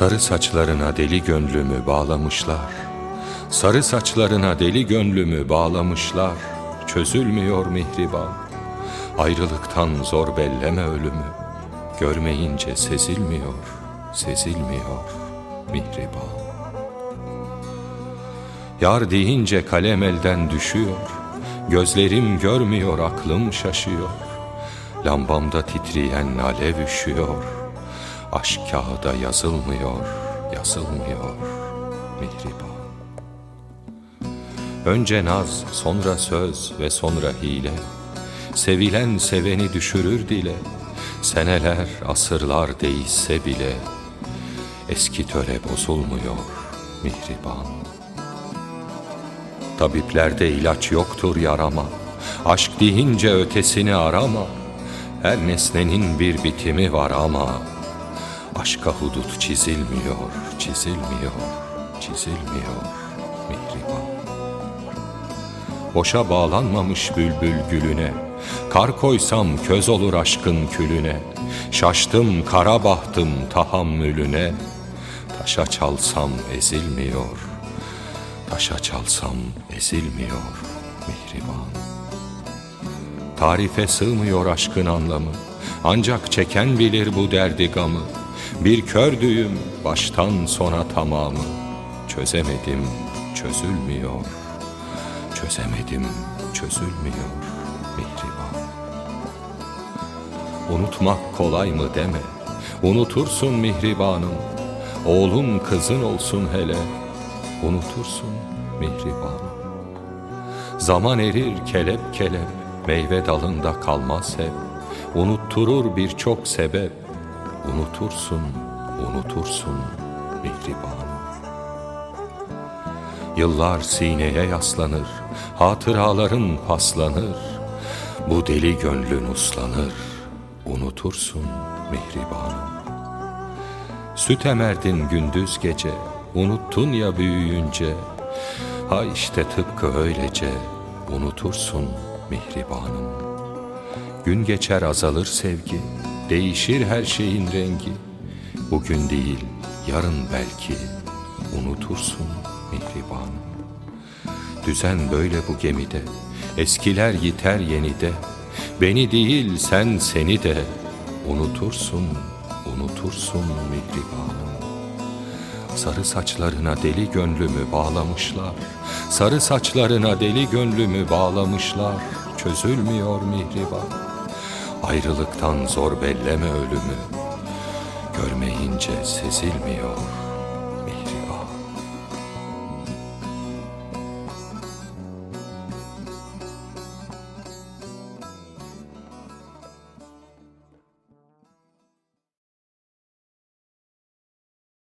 Sarı saçlarına deli gönlümü bağlamışlar. Sarı saçlarına deli gönlümü bağlamışlar. Çözülmüyor mihriban. Ayrılıktan zor belleme ölümü. Görmeyince sezilmiyor, sezilmiyor mihriban. Yar deyince kalem elden düşüyor. Gözlerim görmüyor, aklım şaşıyor. Lambamda titreyen alev üşüyor. Aşk kağıda yazılmıyor, yazılmıyor mihriban. Önce naz, sonra söz ve sonra hile. Sevilen seveni düşürür dile. Seneler, asırlar değişse bile eski töre bozulmuyor mihriban. Tabiplerde ilaç yoktur yarama. Aşk deyince ötesini arama. Her nesnenin bir bitimi var ama Aşka hudut çizilmiyor, çizilmiyor, çizilmiyor mihriban. Boşa bağlanmamış bülbül gülüne, Kar koysam köz olur aşkın külüne, Şaştım kara bahtım tahammülüne, Taşa çalsam ezilmiyor, Taşa çalsam ezilmiyor mihriban. Tarife sığmıyor aşkın anlamı, Ancak çeken bilir bu derdi gamı, bir kör düğüm baştan sona tamamı. Çözemedim çözülmüyor. Çözemedim çözülmüyor mihriban. Unutmak kolay mı deme. Unutursun mihribanım. Oğlum kızın olsun hele. Unutursun mihribanım. Zaman erir kelep kelep Meyve dalında kalmaz hep. Unutturur birçok sebep Unutursun, unutursun mihribanı. Yıllar sineye yaslanır, hatıraların paslanır. Bu deli gönlün uslanır, unutursun mihribanı. Süt emerdin gündüz gece, unuttun ya büyüyünce. Ha işte tıpkı öylece, unutursun mihribanım. Gün geçer azalır sevgi, Değişir her şeyin rengi. Bugün değil yarın belki. Unutursun mihriban Düzen böyle bu gemide. Eskiler yiter yenide Beni değil sen seni de. Unutursun, unutursun mihribanım. Sarı saçlarına deli gönlümü bağlamışlar. Sarı saçlarına deli gönlümü bağlamışlar. Çözülmüyor mihriban Ayrılıktan zor belleme ölümü. Görmeyince sezilmiyor